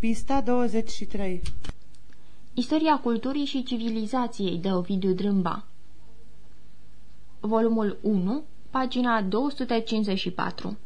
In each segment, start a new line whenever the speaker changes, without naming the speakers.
Pista 23
Istoria culturii și civilizației de Ovidiu Drâmba. Volumul 1, pagina 254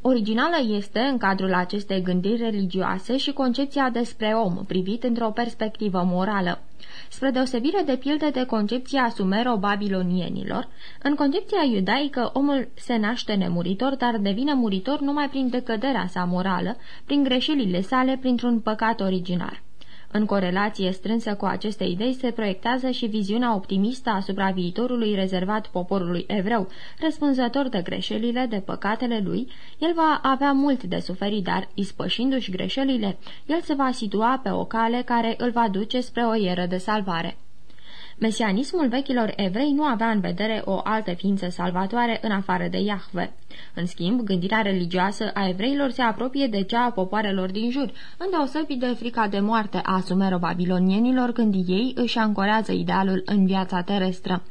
Originală este, în cadrul acestei gândiri religioase, și concepția despre om, privit într-o perspectivă morală. Spre deosebire de pildă de concepția sumero-babilonienilor, în concepția iudaică omul se naște nemuritor, dar devine muritor numai prin decăderea sa morală, prin greșelile sale, printr-un păcat originar. În corelație strânsă cu aceste idei se proiectează și viziunea optimistă asupra viitorului rezervat poporului evreu, răspunzător de greșelile, de păcatele lui, el va avea mult de suferit, dar, ispășindu-și greșelile, el se va situa pe o cale care îl va duce spre o ieră de salvare. Mesianismul vechilor evrei nu avea în vedere o altă ființă salvatoare în afară de Iahve. În schimb, gândirea religioasă a evreilor se apropie de cea a popoarelor din jur, îndeosebi de frica de moarte a sumero-babilonienilor când ei își ancorează idealul în viața terestră.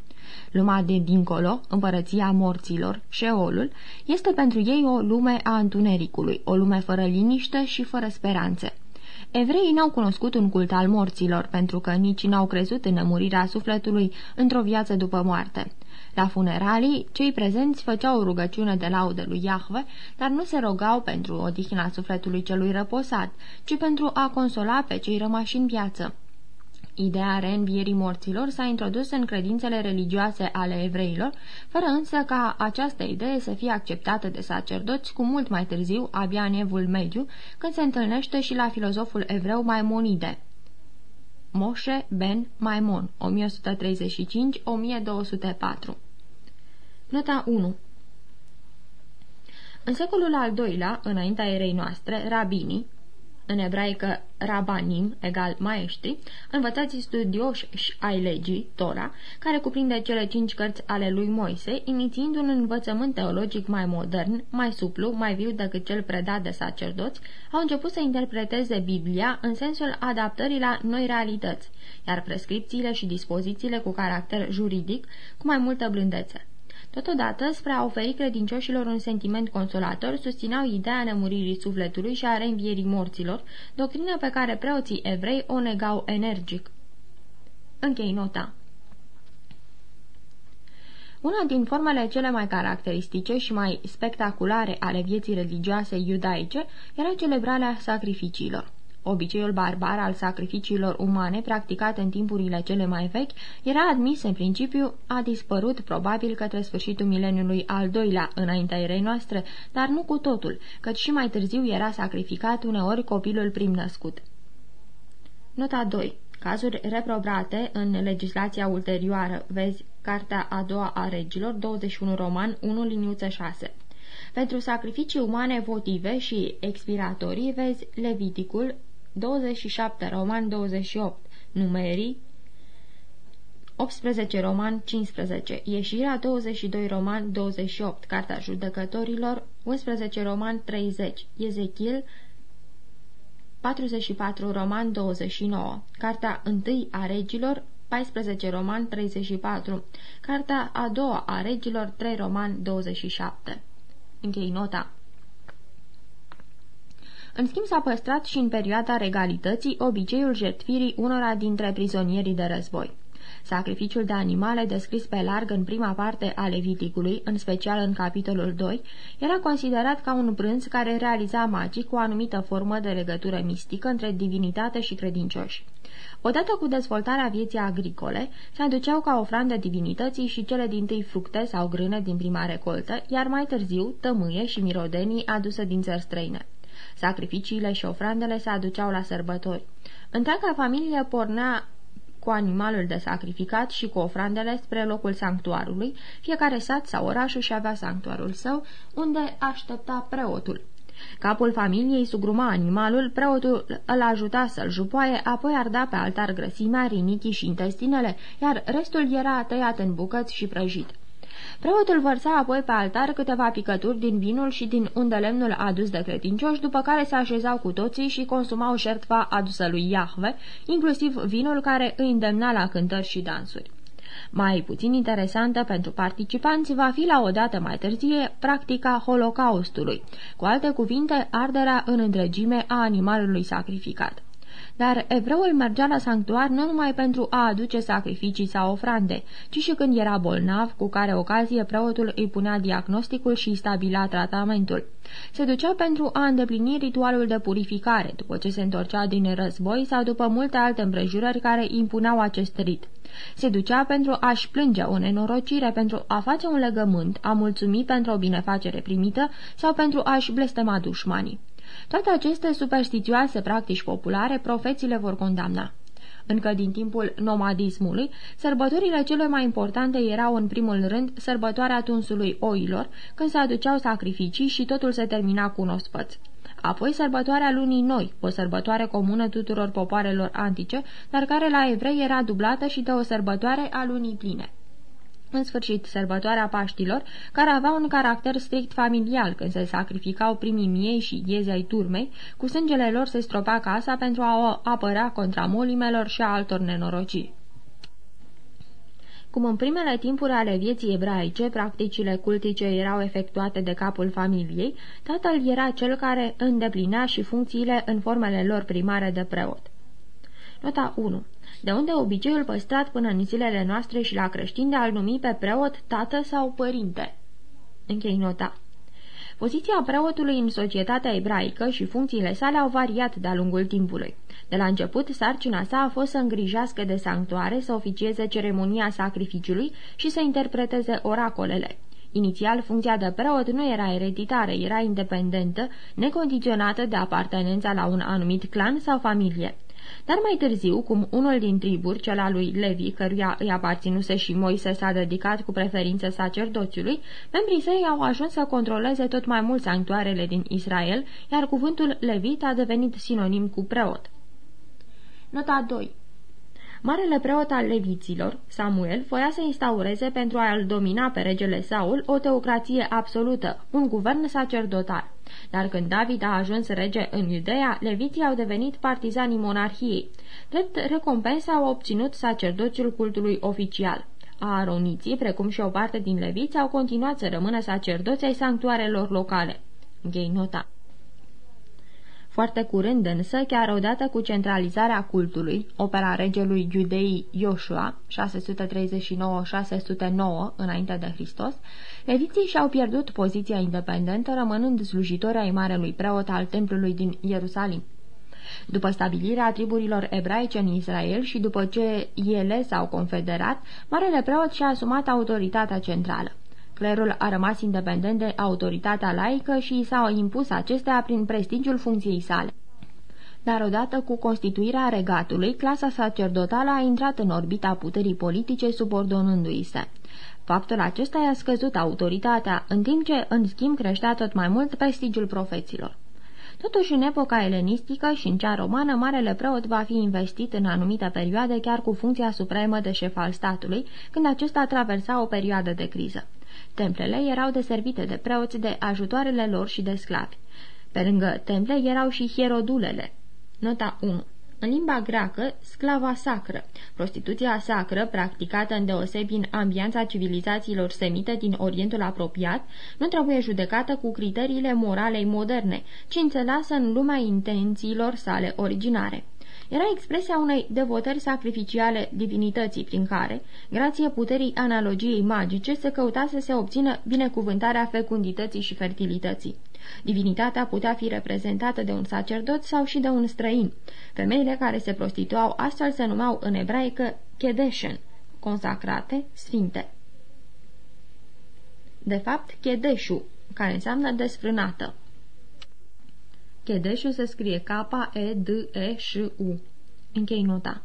Lumea de dincolo, împărăția morților, șeolul, este pentru ei o lume a întunericului, o lume fără liniște și fără speranțe. Evreii n-au cunoscut un cult al morților, pentru că nici n-au crezut în nemurirea sufletului într-o viață după moarte. La funeralii, cei prezenți făceau o rugăciune de laudă lui Iahve, dar nu se rogau pentru odihna sufletului celui răposat, ci pentru a consola pe cei rămași în viață. Ideea reînvierii morților s-a introdus în credințele religioase ale evreilor, fără însă ca această idee să fie acceptată de sacerdoți cu mult mai târziu, abia în evul mediu, când se întâlnește și la filozoful evreu Maimonide. Moshe ben Maimon, 1135-1204 Nota 1 În secolul al doilea, înaintea erei noastre, rabinii, în ebraică rabanim, egal maestri, învățații studioși ai legii, Tora, care cuprinde cele cinci cărți ale lui Moise, inițiind un învățământ teologic mai modern, mai suplu, mai viu decât cel predat de sacerdoți, au început să interpreteze Biblia în sensul adaptării la noi realități, iar prescripțiile și dispozițiile cu caracter juridic cu mai multă blândețe. Totodată, spre a oferi credincioșilor un sentiment consolator, susțineau ideea nemuririi sufletului și a reînvierii morților, doctrină pe care preoții evrei o negau energic. Închei nota. Una din formele cele mai caracteristice și mai spectaculare ale vieții religioase iudaice era celebrarea sacrificiilor. Obiceiul barbar al sacrificiilor umane practicat în timpurile cele mai vechi era admis în principiu, a dispărut probabil către sfârșitul mileniului al doilea înaintea erei noastre, dar nu cu totul, căci și mai târziu era sacrificat uneori copilul prim născut. Nota 2. Cazuri reprobate în legislația ulterioară. Vezi Cartea a doua a regilor, 21 roman, 1 liniuță 6. Pentru sacrificii umane votive și expiratorii vezi Leviticul 27 roman 28, numerii 18 roman 15, ieșirea 22 roman 28, Carta Judecătorilor 11 roman 30, Ezechiel 44 roman 29, Carta 1 a regilor 14 roman 34, Carta a doua a regilor 3 roman 27. Închei nota. În schimb s-a păstrat și în perioada regalității obiceiul jertfirii unora dintre prizonierii de război. Sacrificiul de animale descris pe larg în prima parte a Leviticului, în special în capitolul 2, era considerat ca un prânz care realiza magic o anumită formă de legătură mistică între divinitate și credincioși. Odată cu dezvoltarea vieții agricole, se aduceau ca ofrandă divinității și cele din tâi fructe sau grâne din prima recoltă, iar mai târziu tămâie și mirodenii aduse din țări străine. Sacrificiile și ofrandele se aduceau la sărbători. Întreaga familie pornea cu animalul de sacrificat și cu ofrandele spre locul sanctuarului, fiecare sat sau oraș își avea sanctuarul său, unde aștepta preotul. Capul familiei sugruma animalul, preotul îl ajuta să-l jupoaie, apoi arda pe altar grăsimea, rinichii și intestinele, iar restul era tăiat în bucăți și prăjit. Preotul vărsa apoi pe altar câteva picături din vinul și din undelemnul adus de credincioși, după care se așezau cu toții și consumau șertfa adusă lui Iahve, inclusiv vinul care îi îndemna la cântări și dansuri. Mai puțin interesantă pentru participanți va fi la o dată mai târzie practica Holocaustului, cu alte cuvinte arderea în întregime a animalului sacrificat. Dar evreul mergea la sanctuar nu numai pentru a aduce sacrificii sau ofrande, ci și când era bolnav, cu care ocazie preotul îi punea diagnosticul și stabila tratamentul. Se ducea pentru a îndeplini ritualul de purificare, după ce se întorcea din război sau după multe alte împrejurări care impunau acest rit. Se ducea pentru a-și plânge o nenorocire, pentru a face un legământ, a mulțumi pentru o binefacere primită sau pentru a-și blestema dușmanii. Toate aceste superstițioase practici populare profeții le vor condamna. Încă din timpul nomadismului, sărbătorile cele mai importante erau în primul rând sărbătoarea tunsului oilor, când se aduceau sacrificii și totul se termina cu un ospăț. Apoi sărbătoarea lunii noi, o sărbătoare comună tuturor popoarelor antice, dar care la evrei era dublată și de o sărbătoare a lunii pline. În sfârșit, sărbătoarea Paștilor, care avea un caracter strict familial când se sacrificau primii miei și iezi ai turmei, cu sângele lor se stropa casa pentru a o apăra contra molimelor și a altor nenorociri. Cum în primele timpuri ale vieții ebraice, practicile cultice erau efectuate de capul familiei, tatăl era cel care îndeplinea și funcțiile în formele lor primare de preot. Nota 1 de unde obiceiul păstrat până în zilele noastre și la creștini de a-l numi pe preot, tată sau părinte. Închei nota. Poziția preotului în societatea ebraică și funcțiile sale au variat de-a lungul timpului. De la început, sarcina sa a fost să îngrijească de sanctuare, să oficieze ceremonia sacrificiului și să interpreteze oracolele. Inițial, funcția de preot nu era ereditară, era independentă, necondiționată de apartenența la un anumit clan sau familie. Dar mai târziu, cum unul din triburi, cel al lui Levi, căruia îi aparținuse și Moise s-a dedicat cu preferință sacerdoțiului, membrii săi au ajuns să controleze tot mai mult sanctuarele din Israel, iar cuvântul Levit a devenit sinonim cu preot. Nota 2 Marele preot al leviților, Samuel, voia să instaureze pentru a-l domina pe regele Saul o teocrație absolută, un guvern sacerdotal. Dar când David a ajuns rege în Iudeea, leviții au devenit partizanii monarhiei. Drept recompensă au obținut sacerdoțiul cultului oficial. Aaroniții, precum și o parte din leviți, au continuat să rămână sacerdoți ai sanctuarelor locale. Gay nota. Foarte curând însă, chiar odată cu centralizarea cultului, opera regelui Iudeii Ioshua, 639-609 înainte de Hristos, leviții și-au pierdut poziția independentă, rămânând slujitori ai marelui preot al templului din Ierusalim. După stabilirea triburilor ebraice în Israel și după ce ele s-au confederat, Marele Preot și-a asumat autoritatea centrală. Clerul a rămas independent de autoritatea laică și i s-a impus acestea prin prestigiul funcției sale. Dar odată cu constituirea regatului, clasa sacerdotală a intrat în orbita puterii politice subordonându-i se. Faptul acesta i-a scăzut autoritatea, în timp ce, în schimb, creștea tot mai mult prestigiul profeților. Totuși, în epoca elenistică și în cea romană, Marele Preot va fi investit în anumite perioade chiar cu funcția supremă de șef al statului, când acesta traversa o perioadă de criză. Templele erau deservite de preoți de ajutoarele lor și de sclavi. Pe lângă temple erau și hierodulele. Nota 1 în limba greacă, sclava sacră, prostituția sacră, practicată în deosebi în ambianța civilizațiilor semite din Orientul apropiat, nu trebuie judecată cu criteriile moralei moderne, ci înțeleasă în lumea intențiilor sale originare era expresia unei devotări sacrificiale divinității prin care, grație puterii analogiei magice, se căuta să se obțină binecuvântarea fecundității și fertilității. Divinitatea putea fi reprezentată de un sacerdot sau și de un străin. Femeile care se prostituau astfel se numeau în ebraică Kedeshen, consacrate, sfinte. De fapt, Kedeshu, care înseamnă desfrânată. Chedeșu se scrie K-E-D-E-Ș-U. Închei nota.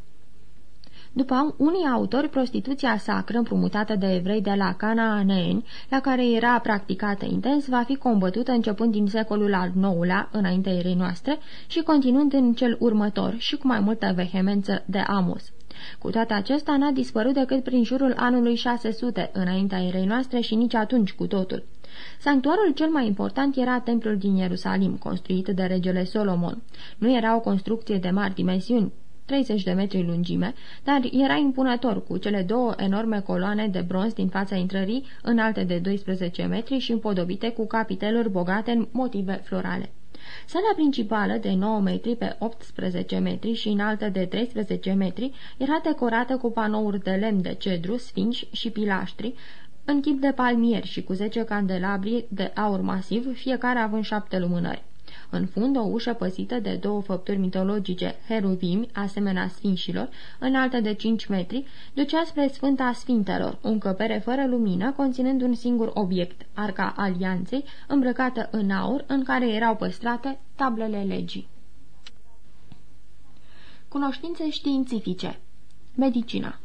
După unii autori, prostituția sacră împrumutată de evrei de la Canaaneeni, la care era practicată intens, va fi combătută începând din secolul al IX-lea, înaintea erei noastre, și continuând în cel următor și cu mai multă vehemență de Amos. Cu toate acestea, n-a dispărut decât prin jurul anului 600, înaintea erei noastre și nici atunci cu totul. Sanctuarul cel mai important era templul din Ierusalim, construit de regele Solomon. Nu era o construcție de mari dimensiuni, 30 de metri lungime, dar era impunător cu cele două enorme coloane de bronz din fața intrării, înalte de 12 metri și împodobite cu capiteluri bogate în motive florale. Sala principală, de 9 metri pe 18 metri și înaltă de 13 metri, era decorată cu panouri de lemn de cedru, sfinși și pilaștri, în chip de palmieri și cu 10 candelabri de aur masiv, fiecare având șapte lumânări. În fund, o ușă păzită de două făpturi mitologice, heruvimi, asemenea sfinșilor, înaltă de 5 metri, ducea spre Sfânta Sfintelor, o încăpere fără lumină, conținând un singur obiect, Arca Alianței, îmbrăcată în aur, în care erau păstrate tablele legii. Cunoștințe științifice Medicina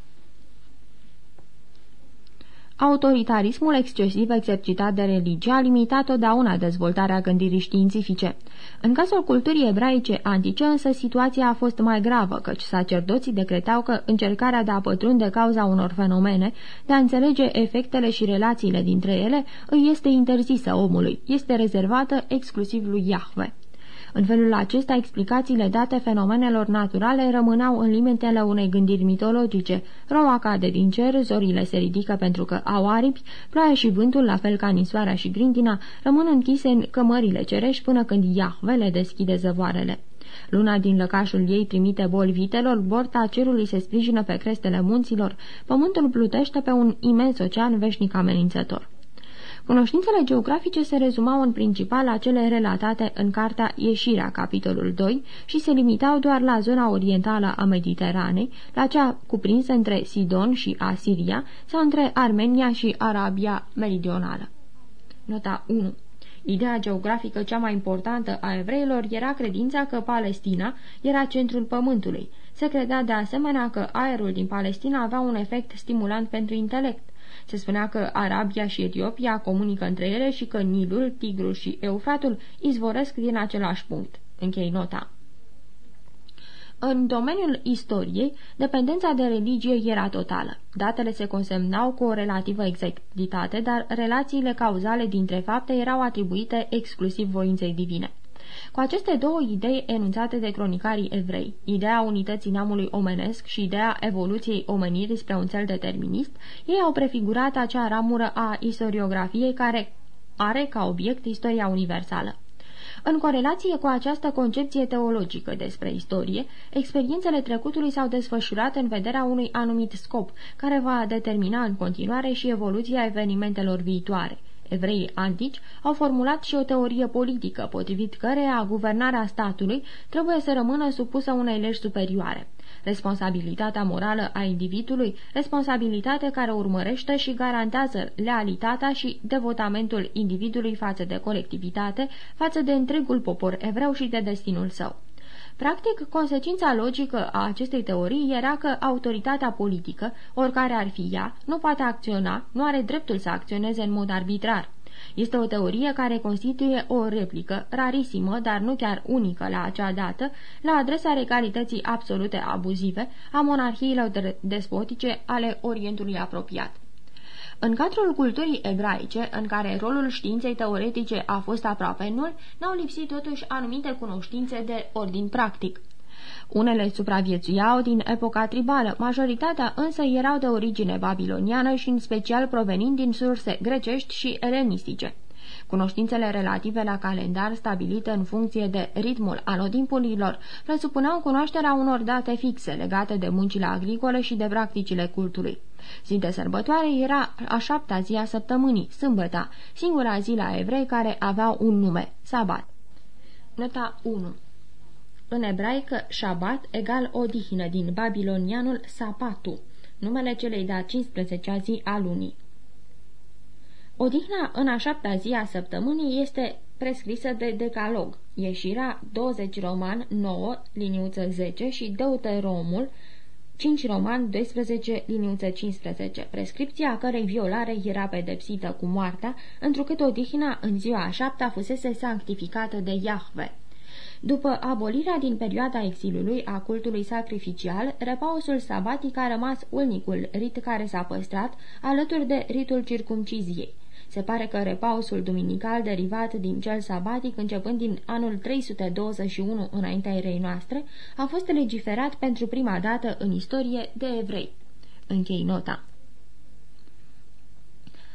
Autoritarismul excesiv exercitat de religie a limitat totdeauna dezvoltarea gândirii științifice. În cazul culturii ebraice antice, însă, situația a fost mai gravă, căci sacerdoții decretau că încercarea de a pătrunde cauza unor fenomene, de a înțelege efectele și relațiile dintre ele, îi este interzisă omului, este rezervată exclusiv lui Iahve. În felul acesta, explicațiile date fenomenelor naturale rămâneau în limitele unei gândiri mitologice. Roa cade din cer, zorile se ridică pentru că au aripi, ploaia și vântul, la fel ca nisoarea și grindina, rămân închise în cămările cerești până când Iahve le deschide zăvoarele. Luna din lăcașul ei trimite boli vitelor, borta cerului se sprijină pe crestele munților, pământul plutește pe un imens ocean veșnic amenințător. Cunoștințele geografice se rezumau în principal la cele relatate în cartea Ieșirea, capitolul 2, și se limitau doar la zona orientală a Mediteranei, la cea cuprinsă între Sidon și Asiria sau între Armenia și Arabia Meridională. Nota 1 Ideea geografică cea mai importantă a evreilor era credința că Palestina era centrul pământului. Se credea de asemenea că aerul din Palestina avea un efect stimulant pentru intelect. Se spunea că Arabia și Etiopia comunică între ele și că Nilul, Tigrul și Eufratul izvoresc din același punct. Închei nota. În domeniul istoriei, dependența de religie era totală. Datele se consemnau cu o relativă exactitate, dar relațiile cauzale dintre fapte erau atribuite exclusiv voinței divine. Cu aceste două idei enunțate de cronicarii evrei, ideea unității neamului omenesc și ideea evoluției omenirii spre un cel determinist, ei au prefigurat acea ramură a istoriografiei care are ca obiect istoria universală. În corelație cu această concepție teologică despre istorie, experiențele trecutului s-au desfășurat în vederea unui anumit scop, care va determina în continuare și evoluția evenimentelor viitoare. Evreii antici au formulat și o teorie politică, potrivit căreia guvernarea statului trebuie să rămână supusă unei legi superioare. Responsabilitatea morală a individului, responsabilitate care urmărește și garantează lealitatea și devotamentul individului față de colectivitate, față de întregul popor evreu și de destinul său. Practic, consecința logică a acestei teorii era că autoritatea politică, oricare ar fi ea, nu poate acționa, nu are dreptul să acționeze în mod arbitrar. Este o teorie care constituie o replică, rarisimă, dar nu chiar unică la acea dată, la adresa regalității absolute abuzive a monarhiilor despotice ale Orientului apropiat. În cadrul culturii ebraice, în care rolul științei teoretice a fost aproape nul, n-au lipsit totuși anumite cunoștințe de ordin practic. Unele supraviețuiau din epoca tribală, majoritatea însă erau de origine babiloniană și în special provenind din surse grecești și elenistice. Cunoștințele relative la calendar stabilite în funcție de ritmul anotimpurilor presupuneau cunoașterea unor date fixe legate de muncile agricole și de practicile cultului. Zi de sărbătoare era a șaptea zi a săptămânii, sâmbăta, singura zi la evrei care aveau un nume, sabat. Nota 1 În ebraică, șabat egal odihnă din babilonianul sapatu, numele celei de-a 15-a zi a lunii. Odihna în a șaptea zi a săptămânii este prescrisă de decalog, ieșirea 20 roman 9, liniuță 10 și deuteromul 5 roman 12, liniuță 15, prescripția cărei violare era pedepsită cu moartea, întrucât odihna în ziua a șaptea fusese sanctificată de Iahve. După abolirea din perioada exilului a cultului sacrificial, repausul sabatic a rămas unicul rit care s-a păstrat, alături de ritul circumciziei. Se pare că repausul duminical derivat din cel sabatic începând din anul 321 înaintea erei noastre a fost legiferat pentru prima dată în istorie de evrei. Închei nota.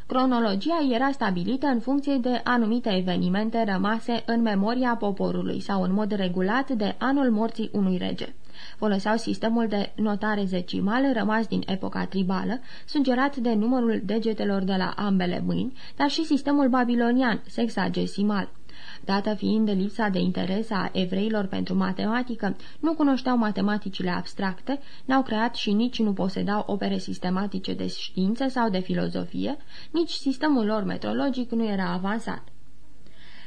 Cronologia era stabilită în funcție de anumite evenimente rămase în memoria poporului sau în mod regulat de anul morții unui rege. Foloseau sistemul de notare zecimal rămas din epoca tribală, sugerat de numărul degetelor de la ambele mâini, dar și sistemul babilonian, sexagesimal. Dată fiind lipsa de interes a evreilor pentru matematică, nu cunoșteau matematicile abstracte, n-au creat și nici nu posedau opere sistematice de știință sau de filozofie, nici sistemul lor metrologic nu era avansat.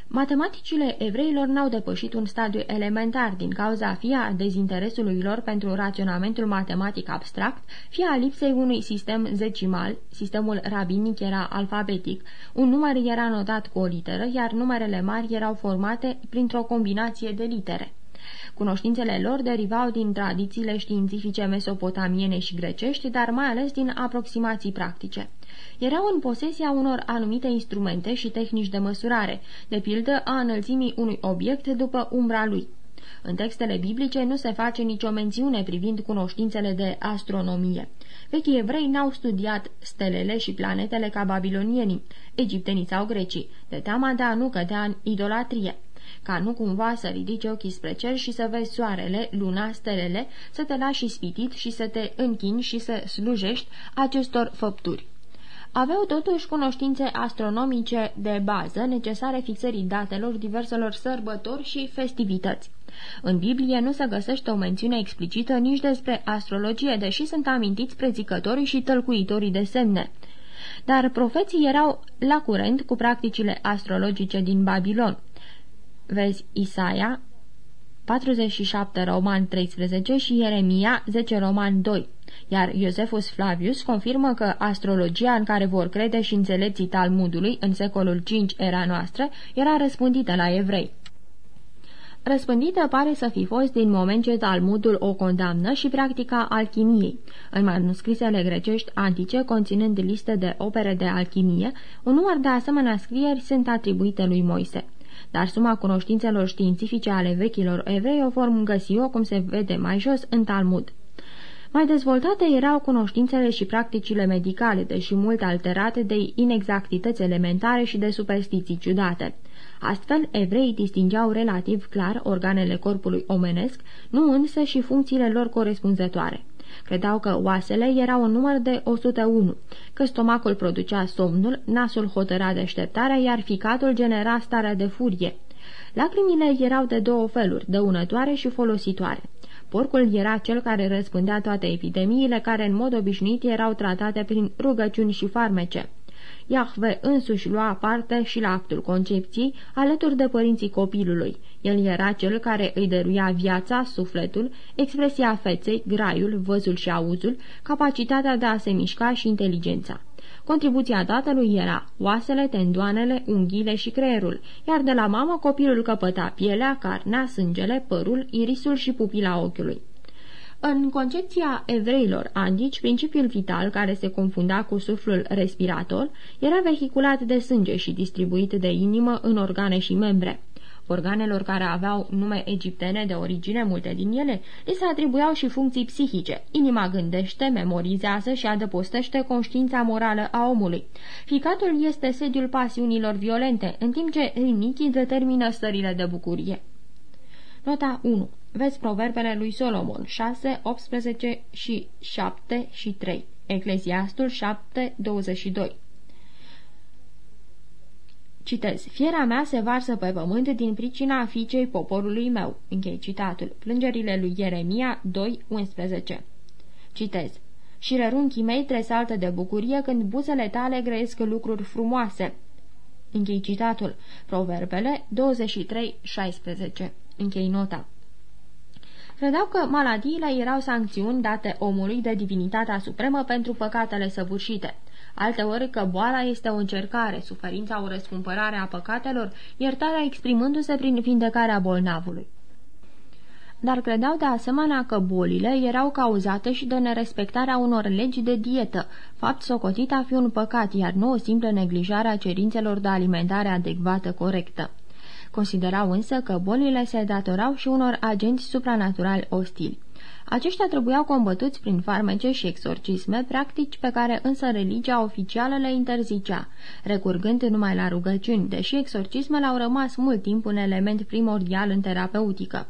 Matematicile evreilor n-au depășit un stadiu elementar din cauza fie a dezinteresului lor pentru raționamentul matematic abstract, fie a lipsei unui sistem zecimal, sistemul rabinic era alfabetic, un număr era notat cu o literă, iar numerele mari erau formate printr-o combinație de litere. Cunoștințele lor derivau din tradițiile științifice mesopotamiene și grecești, dar mai ales din aproximații practice erau în posesia unor anumite instrumente și tehnici de măsurare, de pildă a înălțimii unui obiect după umbra lui. În textele biblice nu se face nicio mențiune privind cunoștințele de astronomie. Vechii evrei n-au studiat stelele și planetele ca babilonienii, egiptenii sau grecii, de teama de a nu cădea în idolatrie ca nu cumva să ridici ochii spre cer și să vezi soarele, luna, stelele, să te lași spitit și să te închini și să slujești acestor făpturi aveau totuși cunoștințe astronomice de bază necesare fixării datelor diverselor sărbători și festivități. În Biblie nu se găsește o mențiune explicită nici despre astrologie, deși sunt amintiți prezicătorii și tălcuitorii de semne. Dar profeții erau la curent cu practicile astrologice din Babilon. Vezi Isaia 47 Roman 13 și Ieremia 10 Roman 2 iar Iosefus Flavius confirmă că astrologia în care vor crede și înțelepții Talmudului în secolul V era noastră era răspândită la evrei. Răspândită pare să fi fost din moment ce Talmudul o condamnă și practica alchimiei. În manuscrisele grecești antice, conținând liste de opere de alchimie, un număr de asemenea scrieri sunt atribuite lui Moise dar suma cunoștințelor științifice ale vechilor evrei o vom găsi-o, cum se vede mai jos, în Talmud. Mai dezvoltate erau cunoștințele și practicile medicale, deși mult alterate de inexactități elementare și de superstiții ciudate. Astfel, evreii distingeau relativ clar organele corpului omenesc, nu însă și funcțiile lor corespunzătoare. Credeau că oasele erau un număr de 101, că stomacul producea somnul, nasul hotăra deșteptarea, iar ficatul genera starea de furie. Lacrimile erau de două feluri, dăunătoare și folositoare. Porcul era cel care răspândea toate epidemiile care în mod obișnuit erau tratate prin rugăciuni și farmece. Iahve însuși lua parte și la actul concepției, alături de părinții copilului. El era cel care îi dăruia viața, sufletul, expresia feței, graiul, văzul și auzul, capacitatea de a se mișca și inteligența. Contribuția tatălui era oasele, tendoanele, unghiile și creierul, iar de la mamă copilul căpăta pielea, carnea, sângele, părul, irisul și pupila ochiului. În concepția evreilor antici, principiul vital, care se confunda cu suflul respirator, era vehiculat de sânge și distribuit de inimă în organe și membre. Organelor care aveau nume egiptene de origine, multe din ele, li se atribuiau și funcții psihice. Inima gândește, memorizează și adăpostește conștiința morală a omului. Ficatul este sediul pasiunilor violente, în timp ce rinichii determină stările de bucurie. Nota 1. Vezi proverbele lui Solomon 6, 18 și 7 și 3. Ecleziastul 7, 22 Citez. Fiera mea se varsă pe pământ din pricina fiicei poporului meu. Închei citatul. Plângerile lui Ieremia 2.11 Citez. Și rărunchii mei tresaltă de bucurie când buzele tale grăiesc lucruri frumoase. Închei citatul. Proverbele 23.16 Închei nota. Credeau că maladiile erau sancțiuni date omului de divinitatea supremă pentru păcatele săvârșite alteori că boala este o încercare, suferința o răscumpărare a păcatelor, iertarea exprimându-se prin vindecarea bolnavului. dar credeau de asemenea că bolile erau cauzate și de nerespectarea unor legi de dietă, fapt socotit a fi un păcat, iar nu o simplă neglijare a cerințelor de alimentare adecvată corectă. Considerau însă că bolile se datorau și unor agenți supranaturali ostili. Aceștia trebuiau combătuți prin farmece și exorcisme, practici pe care însă religia oficială le interzicea, recurgând numai la rugăciuni, deși exorcismele au rămas mult timp un element primordial în terapeutică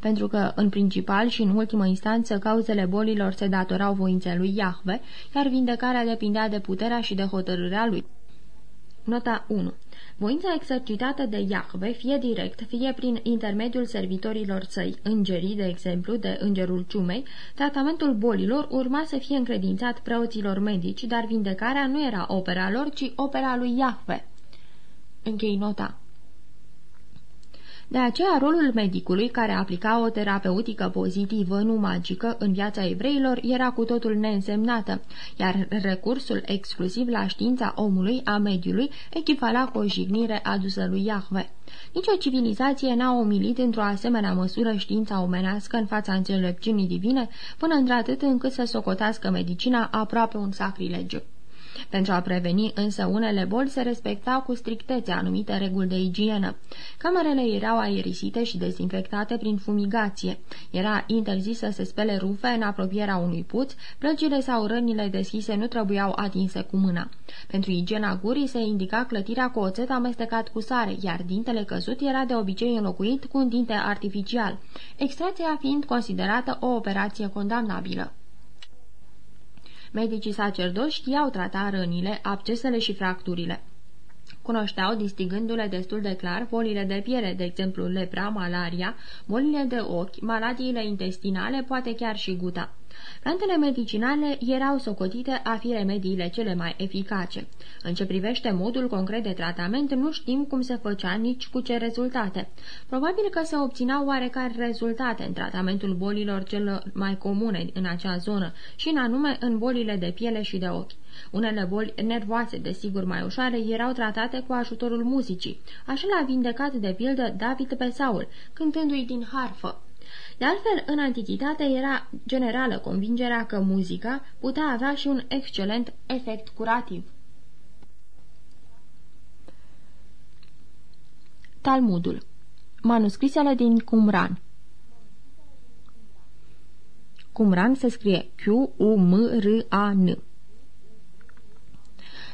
pentru că, în principal și în ultimă instanță, cauzele bolilor se datorau voinței lui Iahve, iar vindecarea depindea de puterea și de hotărârea lui. Nota 1 Voința exercitată de Iahve, fie direct, fie prin intermediul servitorilor săi, îngerii, de exemplu, de îngerul ciumei, tratamentul bolilor urma să fie încredințat preoților medici, dar vindecarea nu era opera lor, ci opera lui Iahve. Închei nota. De aceea, rolul medicului, care aplica o terapeutică pozitivă, nu magică, în viața evreilor, era cu totul neînsemnată, iar recursul exclusiv la știința omului, a mediului, echivala cu o jignire adusă lui Iahve. Nici o civilizație n-a omilit într-o asemenea măsură știința omenească în fața înțelepciunii divine, până într-atât încât să socotească medicina aproape un sacrilegiu. Pentru a preveni însă unele boli se respectau cu strictețe anumite reguli de igienă. Camerele erau aerisite și dezinfectate prin fumigație. Era interzis să se spele rufe în apropierea unui puț, plăcile sau rănile deschise nu trebuiau atinse cu mâna. Pentru igiena gurii se indica clătirea cu oțet amestecat cu sare, iar dintele căzut era de obicei înlocuit cu un dinte artificial, extracția fiind considerată o operație condamnabilă. Medicii sacerdoși știau trata rănile, abcesele și fracturile. Cunoșteau, distingându-le destul de clar, bolile de piele, de exemplu lepra, malaria, bolile de ochi, maladiile intestinale, poate chiar și guta. Plantele medicinale erau socotite a fi remediile cele mai eficace. În ce privește modul concret de tratament, nu știm cum se făcea nici cu ce rezultate. Probabil că se obțineau oarecare rezultate în tratamentul bolilor cel mai comune în acea zonă și în anume în bolile de piele și de ochi. Unele boli nervoase, desigur mai ușoare, erau tratate cu ajutorul muzicii. Așa l-a vindecat de pildă David pe Saul, cântându-i din harfă. De altfel, în antichitate era generală convingerea că muzica putea avea și un excelent efect curativ. Talmudul. Manuscrisele din Qumran. Qumran se scrie Q-U-M-R-A-N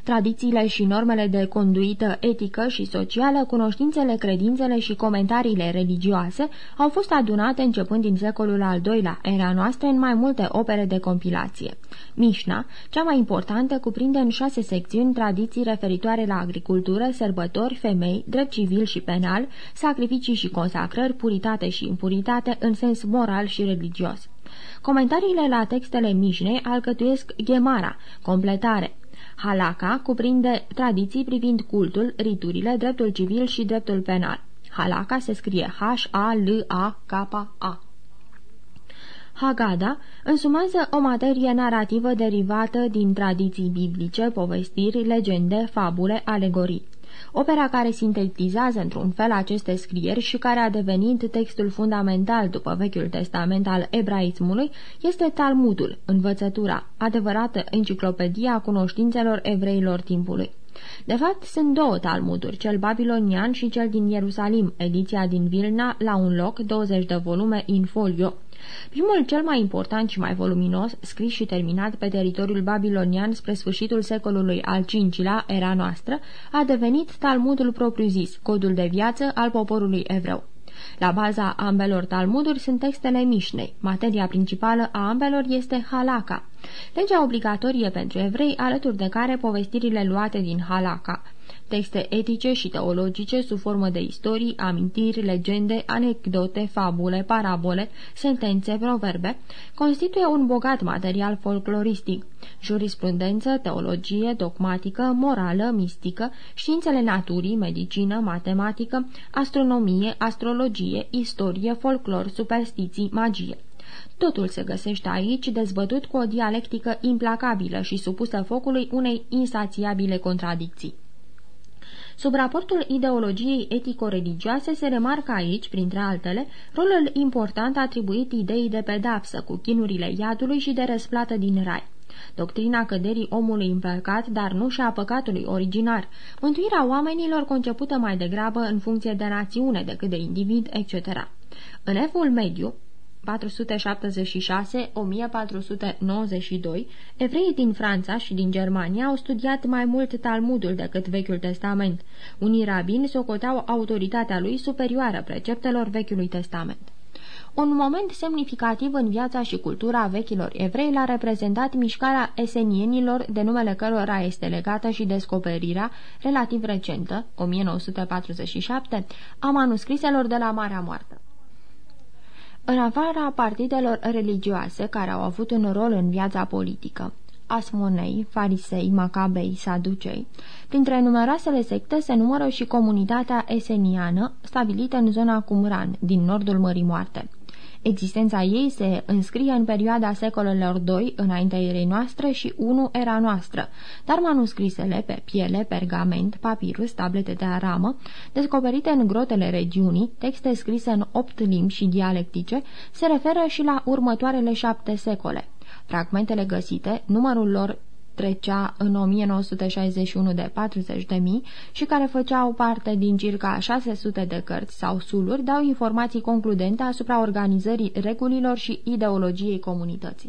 tradițiile și normele de conduită etică și socială, cunoștințele, credințele și comentariile religioase au fost adunate începând din secolul al II-lea era noastră în mai multe opere de compilație. Mișna, cea mai importantă, cuprinde în șase secțiuni tradiții referitoare la agricultură, sărbători, femei, drept civil și penal, sacrificii și consacrări, puritate și impuritate în sens moral și religios. Comentariile la textele Mișnei alcătuiesc ghemara, completare, Halaka cuprinde tradiții privind cultul, riturile, dreptul civil și dreptul penal. Halaka se scrie H-A-L-A-K-A. Haggadah însumează o materie narrativă derivată din tradiții biblice, povestiri, legende, fabule, alegorii. Opera care sintetizează într-un fel aceste scrieri și care a devenit textul fundamental după Vechiul Testament al ebraismului este Talmudul, învățătura, adevărată enciclopedia a cunoștințelor evreilor timpului. De fapt, sunt două talmuduri, cel babilonian și cel din Ierusalim, ediția din Vilna, la un loc, 20 de volume in folio. Primul, cel mai important și mai voluminos, scris și terminat pe teritoriul babilonian spre sfârșitul secolului al V-lea, era noastră, a devenit Talmudul propriu-zis, codul de viață al poporului evreu. La baza ambelor talmuduri sunt textele Mișnei. Materia principală a ambelor este halaka, legea obligatorie pentru evrei, alături de care povestirile luate din halaka texte etice și teologice sub formă de istorii, amintiri, legende, anecdote, fabule, parabole, sentențe, proverbe, constituie un bogat material folcloristic. Jurisprudență, teologie, dogmatică, morală, mistică, științele naturii, medicină, matematică, astronomie, astrologie, istorie, folclor, superstiții, magie. Totul se găsește aici, dezbătut cu o dialectică implacabilă și supusă focului unei insațiabile contradicții. Sub raportul ideologiei etico-religioase se remarcă aici, printre altele, rolul important atribuit ideii de pedapsă cu chinurile iadului și de răsplată din rai. Doctrina căderii omului în păcat, dar nu și a păcatului originar, mântuirea oamenilor concepută mai degrabă în funcție de națiune decât de individ, etc. În evul mediu, 476-1492, evreii din Franța și din Germania au studiat mai mult Talmudul decât Vechiul Testament. Unii rabini socoteau autoritatea lui superioară preceptelor Vechiului Testament. Un moment semnificativ în viața și cultura vechilor evrei l-a reprezentat mișcarea esenienilor, de numele cărora este legată și descoperirea, relativ recentă, 1947, a manuscriselor de la Marea Moartă. În afara partidelor religioase care au avut un rol în viața politică, asmonei, farisei, macabei, saducei. Printre numeroasele secte se numără și comunitatea eseniană, stabilită în zona Cumran, din nordul Mării Moarte. Existența ei se înscrie în perioada secolelor 2 înaintea erei noastre și 1 era noastră, dar manuscrisele pe piele, pergament, papirus, tablete de aramă, descoperite în grotele regiunii, texte scrise în opt limbi și dialectice, se referă și la următoarele șapte secole. Fragmentele găsite, numărul lor trecea în 1961 de 40.000 și care făceau parte din circa 600 de cărți sau suluri, dau informații concludente asupra organizării regulilor și ideologiei comunității.